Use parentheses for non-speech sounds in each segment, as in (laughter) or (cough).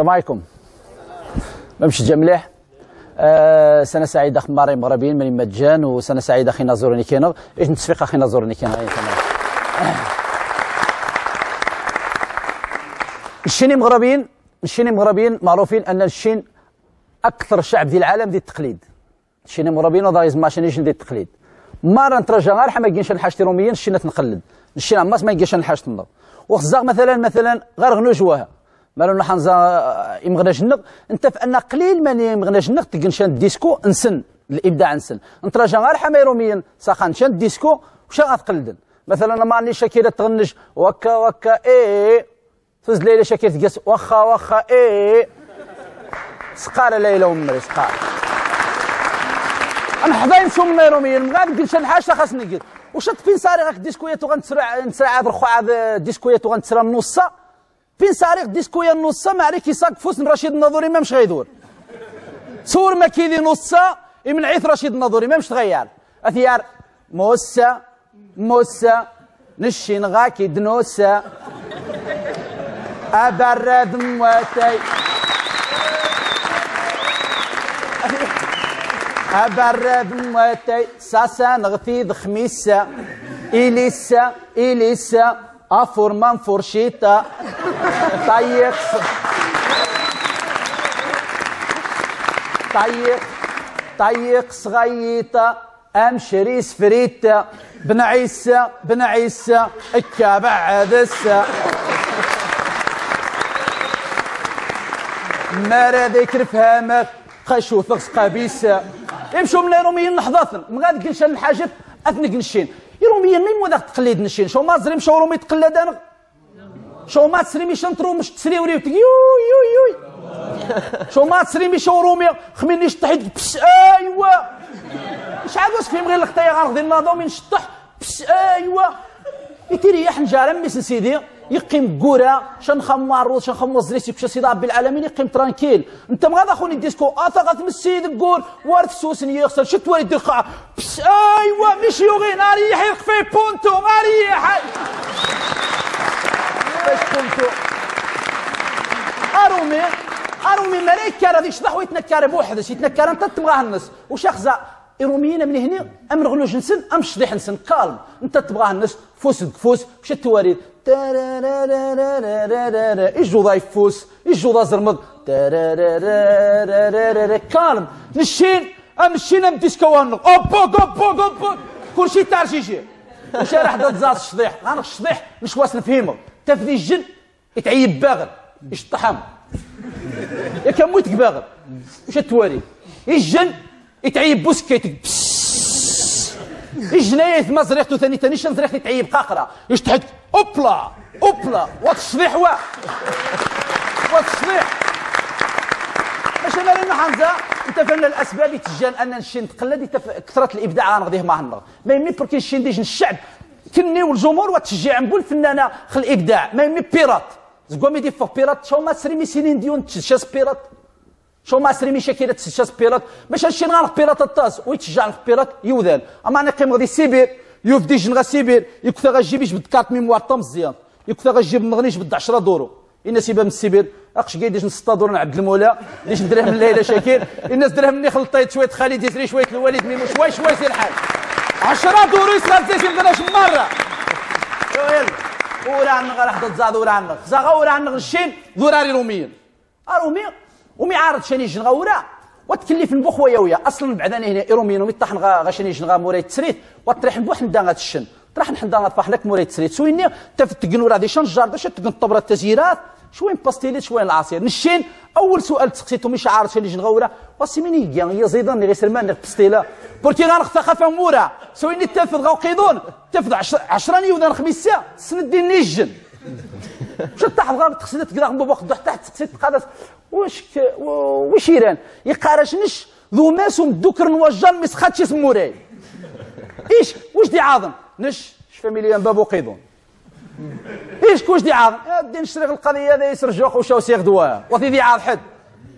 السلام عليكم. ممشي جا مليح آه سنة سعيدة اخ ماري مغربيين من مجان وسنة سعيدة أخي نازور نيكينو إيش نتصفيق أخي نازور نيكينو الشيني مغربيين الشيني مغربيين معروفين أن الشين أكثر شعب ديال العالم ديال التقليد. الشيني مغربيين وضا يزماشينيشن ديال التقليد. مره نترجى غير ما كاينش نحاش روميين الشينة تنقلد. الشين عماس ما يجيش نحاش تنضر وخزاق مثلا مثلا غير غنو جواها مالو نحنزا يمغنا جنق. انت ان قليل من يمغنا جنق تلقى الديسكو نسن الإبداع نسن. نترجى غير حماي روميين ساخان شان الديسكو وشا غتقلدن مثلا ما عنديش شاكيرة تغنج وكا وكا إيه فز ليلى شاكيرة تقاس وخا وخا إيه. سقار ليلى ومري سقار أنا حضايم شو من روميين غادي نقول شان حاجة خاصني نقول وشت فين ساري غاك ديسكويات وغنتسرع نتسرع هذا الخو هذا ديسكويات وغنتسرع النصة. فين ساري ديسكويا النصة؟ ما عليك يساق فوس رشيد النظوري ما مش غيدور. صور ما كيدي نصه من عيث رشيد النظوري ما مش تغير. أثيار موسى موسى نشين غاكي دنوسة. أبرد موتي أبرد موتي ساسا نغثي خميسة إليسا إليسا أفور من فرشيتا. طيق طيق طيق صغيطة أمشري سفريتا بن عيسى. بن عيسى. الكابع عدسة ما ذكر فهمك قشو ثقس قبيسة. يمشوا من الروميين نحضاثن ما غادي كنشان الحاجات اثنك نشين يروميين مين وذاك تقليد نشين. شو ما زريم شو رومي تقلد أنا شو ما تسري مش نطرو مش تسري وريوتك يو يو يو شو ما تسري مش رومي خميني شطحيت بس ايوا شحال واش فيهم غير الخطايا غنغدي ناضو من شطح بس ايوا يتريح نجار ميس سيدي يقيم كورا شن خمار شن خمر زريسي بشا سيدي ربي العالمين يقيم ترانكيل. انت ما غادا خوني ديسكو اتا غتمسي الكور وارث سوسن يخسر شت وليد القاع ايوا مش يوغي ناري يحيق في بونتو ناري باش بونتو؟ أرومي أرومي ملايكة راه يشطح ويتنكر بوحدش يتنكر أنت تبغاه الناس وش اخزا ايروميين من هنا ام رغلوج نسن ام شضيح نسن كالم أنت تبغاه الناس فوس فوس وش التواريد يجو ضايف فوس يجو ضا زرمض كالم نشين ام نشين ام ديسكوان اوب اوب اوب اوب كل شيء تارجيجي وش راح تزاز الشضيح أنا الشضيح مش واس نفهمه تفدي الجن يتعيب باغر يشطحم يا كان مويتك باغر وش التواريد الجن يتعيب بوسكيتك الجناية ما زريختو ثاني ثاني شن زريختي تعيب قاقرة. يشتحك أوبلا أوبلا. وتصليح وا وتصليح باش أنا لنا حمزة أنت فهمنا الأسباب يتجان أن الشين تقلد كثره الإبداع غنغديه معنا ما يمي بركي الشين ديجن الشعب كني والجمهور وتشجيع. نقول الفنانه خل الإبداع. ما يمي بيرات. زقومي دي فوق بيرات شو ما سنين ديون تشاس بيرات. شو ما سري ميشا كيرا تسجاس بيرات باش هادشي نغالق بيرات الطاس ويتشجع بيرات يوذان أما أنا قيم غادي سيبير يوفدي جنغا سيبير يكثر غاجيبيش بالكارت ميموار طم مزيان يكثر غاجيب مغنيش بد 10 دورو. الناس يبان من السيبير أقش قايديش نسطا دور عبد المولى ديش ندرهم من ليلى شاكير. الناس درهم مني خلطيت شوية خالد يزري شوية الوالد ميمو شوي شوي سير الحال. 10 دورو يسخر زيت يلقناش مرة. يلا ورا نغ راح تزاد ورا نغ زاغا ورا نغ الشين ذوراري روميين. رومي ومي عارض شاني جنغا ورا وتكلف نبوخ ويا ويا. أصلا بعداني هنا إيرومينو ميطحن غا غاشاني جنغا موراي تسريت وطريح نبوح ندا غا تشن طرح نحن طفح لك موراي تسريت سويني تفتقن ورا دي شنجار باش تقن الطبره التزييرات. شوين باستيليت شوين العصير. نشين أول سؤال تسقسيتو مش عارف شاني جنغا ورا. واسي مين يجي يا زيدان اللي غير مان بستيلا بورتي غنخ ثقافه مورا سويني تفض غا وقيدون؟ تفض 10 يوذان خميس ساعة. سندي شو تحت غاب تقصد تقدر بابا خدو تحت تقصد تقادس. واش واش يران؟ يقارش نش ذو ماس ومدوكر نوجان مسخاتش اسم موراي. إيش؟ واش دي عاظم؟ نش فاميليان بابو قيدون إيش كوش دي عاظم؟ بدي نشتري القضية هذا يسر جوخ وشاو سيغ دوا. وفي دي عاظ حد.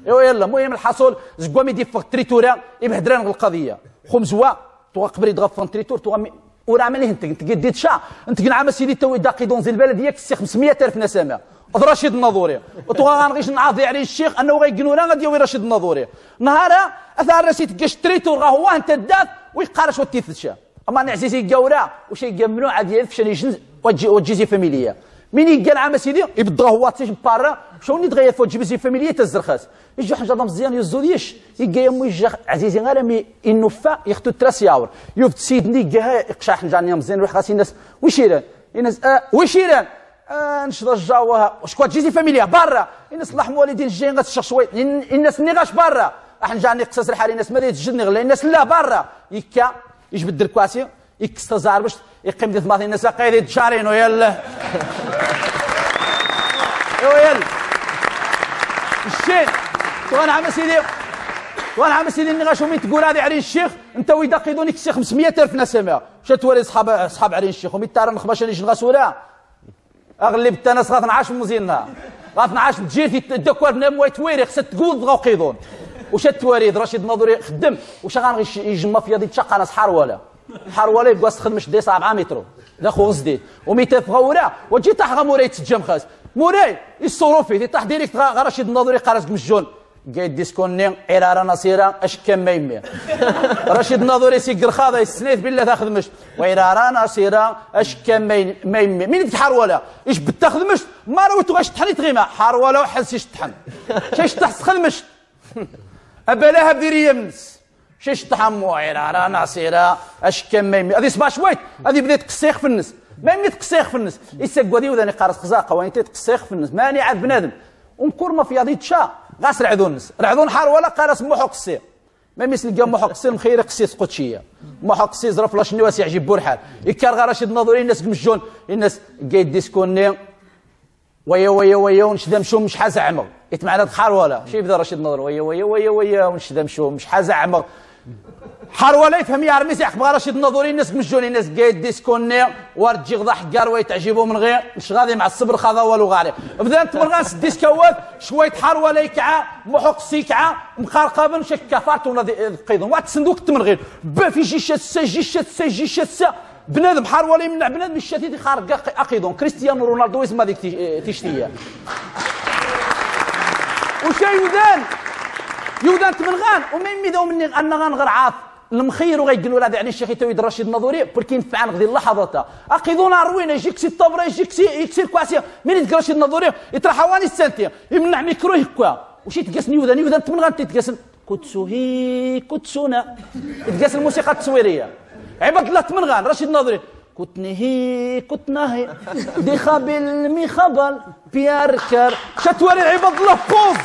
ايوا يلا المهم الحصول. زكوامي دي فوق تريتورا يبهدران القضية. خمزوا تو قبل يتغفر تريتور تو وراه ماليه انت انت قديت شا. انت قنع سيدي تو داقي دونزي البلديه كسي 500 ألف نسمه رشيد الناظوري تو غنغيش نعاضي عليه الشيخ أنه غيقنونا غادي يوي رشيد الناظوري نهار أثار راسي كاش تريتور راه هو أنت داف ويقارش وتيثشا أما نعزيزي قورا وشي ممنوع ديال فشان يجن وجيزي فاميليا. مين يقال عام سيدي؟ يبدا هو تيش بارا شو نتغير فوق جيزي فاميليا تزرخاس يجي حاجة مزيان يزوديش يجي يمو يجي عزيزي غير مي انوفا يختو تراس ياور يوفد سيدني قها يقشع حنجان مزيان روح خاص الناس وشيران الناس آه وشيران آه نشد الجاوها وشكون جيزي فاميليا؟ برا. الناس الله والدين الجايين غتشخ شوية الناس نيغاش برا. حنجاني قصص الحال الناس ما تجدني غلا. الناس لا برا. يكا يجبد الكواسي يكستزار باش يقيم دي ثماثين الناس قايد تشارين ويلا. (laughs) ويلا. الشين وأنا عم سيدي وأنا عم سيدي إني مين تقول هذه عرين الشيخ؟ أنت ويدا قيدوني كسي 500 الف نسمه شا توري صحاب صحاب عرين الشيخ؟ ومي تارن خباش اللي أغلب التناس غات نعاش مزينا غات نعاش تجي في الدكوار بنام ويتويري خصك تقول بغاو قيدون. وش التواريد رشيد ناظوري خدم. وش غنغي يجمع في هذه تشقى ناس حروله حروله يبقى تخدمش دي 7 متر ذا خو غزدي. وميتا فغورا وجي طاح موراي تسجم خاص. موراي يصوروا فيه تاح ديريكت رشيد الناظوري قارس مجون قايد ديسكوني عرارة نصيرة إش كم ميمي (laughs) رشيد الناظوري سيقر خاضة السنيت بالله تاخذ مش وعرارة نصيرة إش كم ميمي مين تحروله إيش بتاخذ مش ما رويتو غاش تحني تغيما حروله وحس تحن شاش تحس (laughs) خدمش أبلاها بديرية منس شيش تحمو عيرارا ناصيرا إش كم ميمي هذه صباح شويت. هذه بديت تقسيخ في النس. ما يمي تقسيخ في النس. يسق ودي وذاني قارس خزاقه وين تقسيخ في النس. ماني عاد بنادم. ومكور ما في هذه تشا. غاس رعذون النس. رعذون حار ولا قارس محو قصير ما مثل قام محو قصير مخير قصيص قدشية. محو قصير زرف لاش نواس يعجب بورحال. يكار غا رشيد الناظرين الناس قمجون الناس قايد ديسكوني ويا ويا ويا ونشد مشو مش حاز عمر. يتمعنى دخار ولا. شي يبدا رشيد النظر ويا ويا ويا ويا ونشد مشو مش حاز عمر. حار ولا يفهم يا رميس يحكم رشيد النظوري الناس مجوني الناس قايد ديسكوني وارد جي غضا حكار ويتعجبوا من غير مش غادي مع الصبر خاضا والو غاري بدا أنت مرغاس ديسكوات شوية حار ولا يكعى محوق سيكعى مخارقة شك كفارت ولا قيضون وات صندوق التمرغين با في جيشه سا جيشه سا جيشه سا بنادم حار ولا يمنع بنادم الشتيت خارق اقيدون كريستيانو رونالدو اسمه هذيك تيشتيه وشي يودان يودان تمنغان وما يميدو مني أن غنغر عاف. المخير وغيقولوا لا يعني الشيخ تويد رشيد النظوري بركي نفعل غدي اللحظات أقيدونا روينا يجيك سي الطبره يجيك سي يكسي الكواسية. من يدك رشيد النظوري يطرح حواني السنتي يمنع ميكرو هكا وش يتقاسن يودان يودان تمنغان تتقاسن كتسو هي كتسونا. يتقاسن الموسيقى التصويرية. عباد الله تمنغان رشيد النظري كتني هي كتنهي دي خابل مي خبل بياركر شتوري عباد الله بوز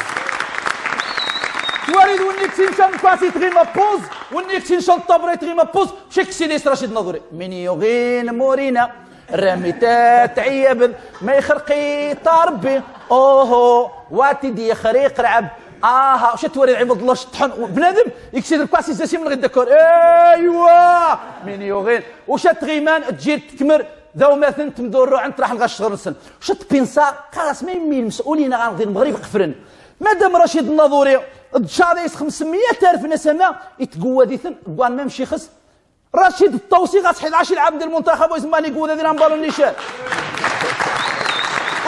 توارد ونيك تنشان كاسي تغيما بوز ونيك تنشان طبري تغيما بوز. شك سيديس رشيد نظري. من يغين مورينا رميتات عيب ما يخرقي طربي أوهو واتي دي خريق رعب آه شو توري عبد الله شطحن بنادم يكسر الكاسي زاسي من غير دكور. ايوا من يوغين وشات غيمان تجي تكمر. ذو مثلا تمدور عند راح نغش غرسن شت بينسا خلاص ما يمي المسؤولين غنغدي المغرب قفرن مادام رشيد الناظوري تشاديس 500 ألف نسمة يتقوى ديثن ما مشي خس. رشيد الطوسي غتحيد 10 عام ديال المنتخب ويسماني قوه ديال نبالو النيشان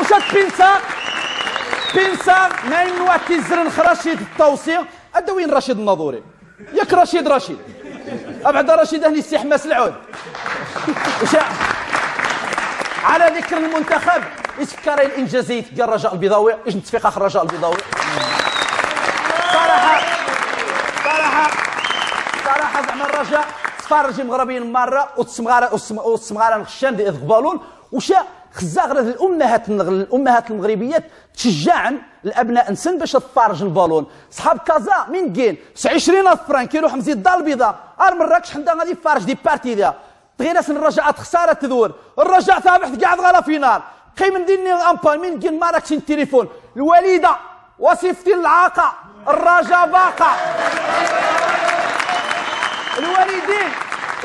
وشات بينسا بنسا ما ينواتي زرن رشيد التوصية هذا وين رشيد الناظوري ياك رشيد رشيد. أبعد رشيد أهلي السي حماس العود على ذكر المنتخب يسكر الانجازات ديال الرجاء البيضاوي. إيش نتفق اخر الرجاء البيضاوي صراحة صراحة صراحة زعما الرجاء تفرج مغربيين مرة وتسمغار وتسمغار نخشان ديال الغبالون وشا خزاغ الأمهات الأمهات المغربيات تشجعن الابناء نسن باش تفارج البالون. صحاب كازا من كين 20 فرانك يروح مزيد الدار البيضاء أر مراكش حنا غادي يفارج دي بارتي ذا تغينا الرجاء خسارة تدور. الرجاء ثابت قاعد غلا فينال. قيم ديني امبان من كين ماركش التليفون الوالده وصفتي العاقة. الرجاء باقة. الوالدين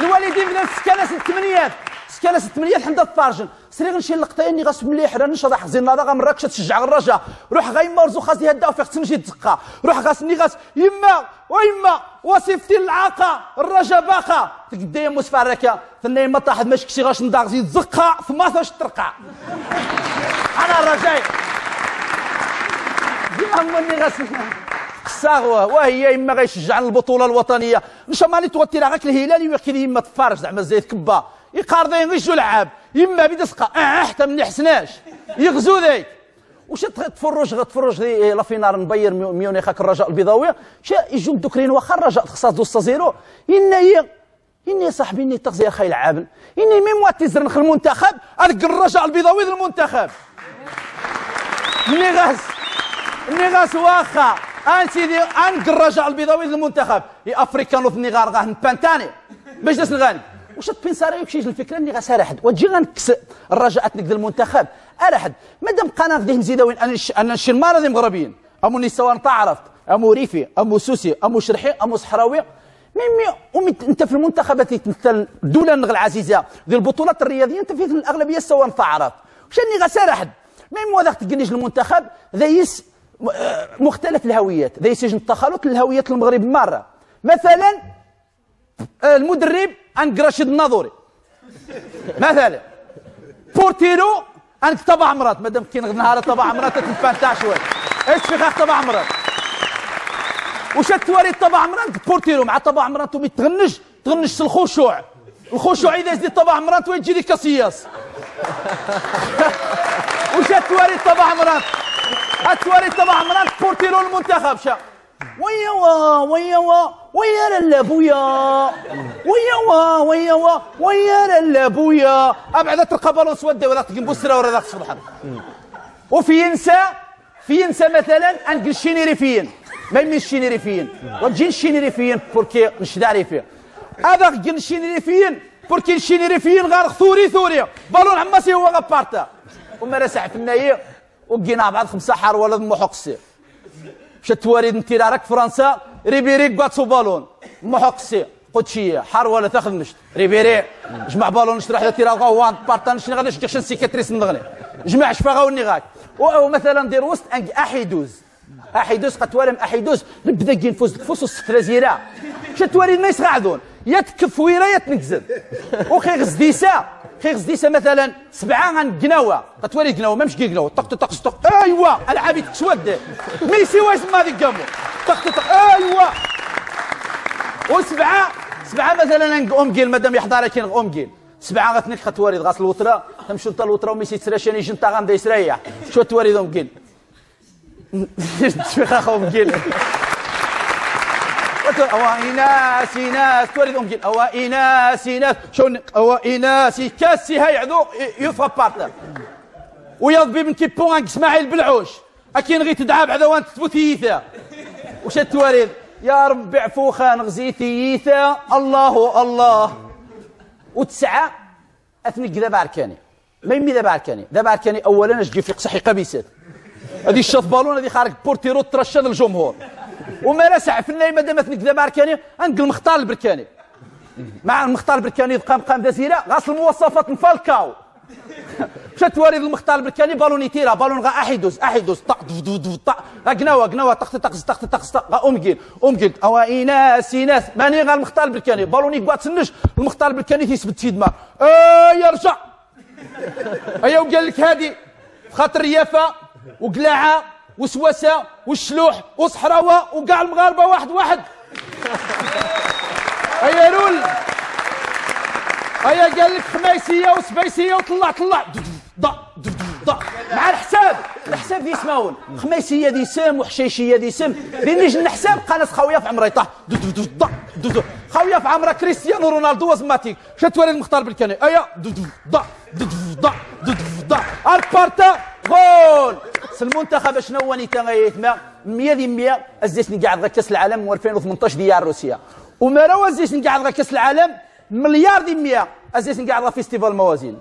الوالدين من السكنه الثمانينات سكالا 8 الحمد طارجن سري غنشي اللقطه غاس مليح راه نشرح حزين هذا غمراكش تشجع الرجاء روح غاي مرزو خاص يهدا وفيق تنجي تزقا روح غاسني غاس يما ويما وصفتي العاقة الرجاء باقا تقدي مسفركه ثني ما طاحت ماشي كشي غاش نداغ زيد زقا ثم فاش ترقع أنا الرجاء ديما مني غاس الساغوه وهي يما غيشجع البطوله الوطنية. ان شاء الله توتي غاك الهلالي ويحكي يما تفارج زعما زيد كبا. يقارضين غير لعاب يما بدا سقا آه حتى من حسناش. يغزو ذيك. وش تفرج تفرج لا فينال نبير ميونيخ الرجاء البيضاويه شا يجوا دوكرين واخا الرجاء خصها دوستا زيرو إن هي إني صاحبي إني تغزيه خاي لعاب إني ميم مواتي زرنخ المنتخب أذكر الرجاء البيضاوي المنتخب. إني غاس إني غاس واخا. أن سيدي أن الرجاء البيضاوي للمنتخب. يا افريكانو في النغار غاه نبانتاني باش ناس نغاني واش تبينساري وكشي الفكرة إني غاسها راحد وتجي غنكس الرجاء تنقد المنتخب. اراحد مادام قناة غادي نزيد وين أنا نشي المرض مغربيين. أمو نسوان تعرفت أمو ريفي أمو سوسي أمو شرحي أمو صحراوي. ميمي أنت في المنتخبات تمثل الدولة العزيزة. ديال البطولات الرياضية أنت في الأغلبية سواء تعرف واش أني غاسها راحد ميم وذاك تقنيش المنتخب ذا يس مختلف الهويات. ذا يسجن التخلط للهويات المغرب مرة. مثلا المدرب عن رشيد الناظوري مثلا بورتيرو عندك طبع مرات مادام كاين نهار طبع مرات تتفانتا شوية. إيش في خاخ طبع مرات وش التواري طبع مرات بورتيرو مع طبع مرات تغنج تغنج الخشوع. الخشوع إذا زدت طبع مرات وين تجي لك كاسياس (laughs) وش التواري طبع مرات التواري طبع مرات بورتيرو المنتخب شا. ويا وا ويا وا ويا لالا بويا. ويا وا ويا وا ويا لالا بويا. أبعد تلقى بالون سوده ولا تلقى بوسرا ولا سبحان وفي ينسى في ينسى مثلا ان الشينيري فين ما يمين الشينيري فين وتجي الشينيري فين بوركي نشد عليه فيه هذا قن الشينيري فين بوركي الشينيري فين غار ثوري ثوري بالون عماسي هو غبارتا. وما رسع في الناية. وقينا بعد خمسة حار ولد محق السير مشات تواريد راك فرنسا ريبيري باتسو بالون محق السير قدشية حار ولا تاخذ مشت ريبيري جمع بالون نشرح ذا تيرا غوان بارتان شنو غادي نشكي سيكاتريس نغني. جمع شفا غاوني غاك. ومثلا دير وسط أحيدوز. أحيدوز قد أحيدوز نبدأ كي نفوز الفوس وسط مشات تواريد ما يسغعدون يا تكفويرة يا تنكزد وخي غزديسا خي غزديسا مثلا سبعة عن قناوة. غتولي قناوة ما مشكي قناوة. طق طق طق ايوا العابي تسود ميسي واش ما هذيك قامو. طق طق ايوا وسبعة سبعة مثلا ام جيل مادام يحضر كاين ام جيل سبعة غتنك خطواريد غاس الوتره تمشي انت الوتره وميسي تسراشاني جنتا غندا يسريح شو تواريد ام جيل شو ام (laughs) جيل أو إناس إناس تورد أمكن أو إناس إناس شون أو إناس كاسي هاي عذو يفرق بارتر ويضبي من كيبون إسماعيل بالعوش أكين غي تدعى بعد وانت تثبت وش التواريد يا رب عفوخا نغزيتي ييثا الله الله. وتسعة أثني كذا باركاني. ما يمي ذا باركاني. ذا باركاني أولا أشجي في قصحي قبيسات هذه الشاط بالون هذه خارج بورتيرو ترشد الجمهور. وما رسع في النايمه دامت كذا باركاني أنقل المختار البركاني. مع المختار البركاني قام قام دازيرا غاس المواصفات نفالكاو مشات وارد المختار البركاني؟ بالون يتيرا بالون غا احيدوز احيدوز طق طق. قناوة قناوة طق طق طق طق طق غا امكين امكين أو ايناس ايناس ماني غا المختار البركاني؟ بالون يقعد تسنش المختار البركاني تيثبت في دماغ آه يرجع. أيا وقال لك هادي خاطر يافا وقلاعة. وسوسه والشلوح وصحراوه وكاع المغاربه واحد واحد هيا رول هيا قال لك خميسيه وسبيسيه وطلع طلع ضا ضا مع الحساب الحساب دي سماون خميسيه دي سم وحشيشيه دي سم بين نجي نحساب قناص خاويه في عمري طاح خاويه في عمرها كريستيانو رونالدو وزماتيك شات وليد المختار بالكاني ايا ضا ضا ضا البارتا غول المنتخب شنو هو نيتا غيثما 100 دي 100 ازيسني قاعد كأس العالم 2018 ديال روسيا. وما راه ازيسني قاعد كأس العالم؟ مليار دي 100 ازيسني قاعد فيستيفال الموازين